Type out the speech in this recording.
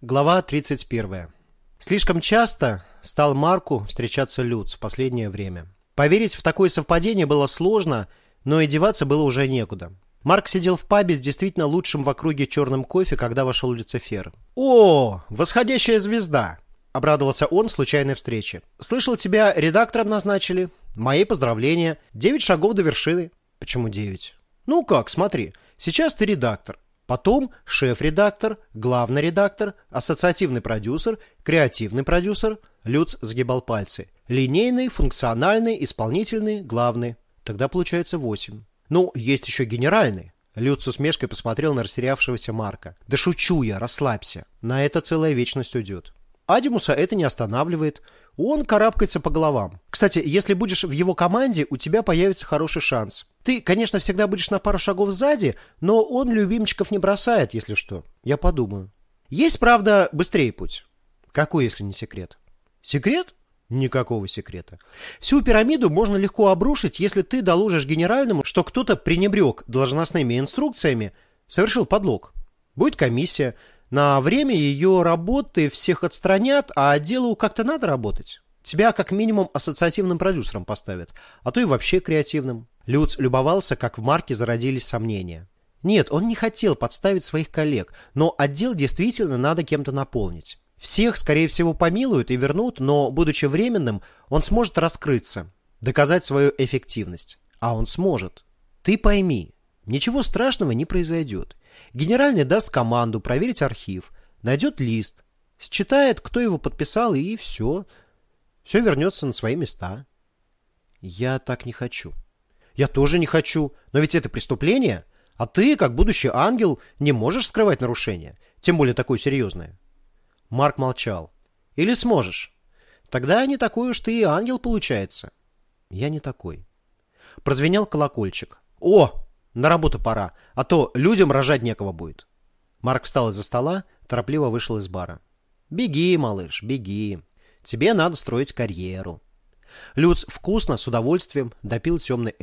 Глава 31. Слишком часто стал Марку встречаться Люц в последнее время. Поверить в такое совпадение было сложно, но и деваться было уже некуда. Марк сидел в пабе с действительно лучшим в округе черным кофе, когда вошел Люцифер. «О, восходящая звезда!» — обрадовался он случайной встрече. «Слышал, тебя редактором назначили. Мои поздравления. Девять шагов до вершины». «Почему девять?» «Ну как, смотри. Сейчас ты редактор. Потом шеф-редактор, главный редактор, ассоциативный продюсер, креативный продюсер. Люц загибал пальцы. Линейный, функциональный, исполнительный, главный. Тогда получается восемь. Ну, есть еще генеральный. Люц с усмешкой посмотрел на растерявшегося Марка. «Да шучу я, расслабься. На это целая вечность уйдет». Адимуса это не останавливает. Он карабкается по головам. Кстати, если будешь в его команде, у тебя появится хороший шанс. Ты, конечно, всегда будешь на пару шагов сзади, но он любимчиков не бросает, если что. Я подумаю. Есть, правда, быстрее путь. Какой, если не секрет? Секрет? Никакого секрета. Всю пирамиду можно легко обрушить, если ты доложишь генеральному, что кто-то пренебрег должностными инструкциями, совершил подлог. Будет комиссия. На время ее работы всех отстранят, а делу как-то надо работать. Тебя как минимум ассоциативным продюсером поставят, а то и вообще креативным. Люц любовался, как в Марке зародились сомнения. Нет, он не хотел подставить своих коллег, но отдел действительно надо кем-то наполнить. Всех, скорее всего, помилуют и вернут, но, будучи временным, он сможет раскрыться, доказать свою эффективность. А он сможет. Ты пойми, ничего страшного не произойдет. Генеральный даст команду проверить архив, найдет лист, считает, кто его подписал, и все. Все вернется на свои места. Я так не хочу. Я тоже не хочу. Но ведь это преступление. А ты, как будущий ангел, не можешь скрывать нарушение. Тем более такое серьезное. Марк молчал. Или сможешь? Тогда не такой уж ты и ангел получается. Я не такой. Прозвенел колокольчик. О, на работу пора, а то людям рожать некого будет. Марк встал из-за стола, торопливо вышел из бара. Беги, малыш, беги. Тебе надо строить карьеру. Люц вкусно, с удовольствием допил темный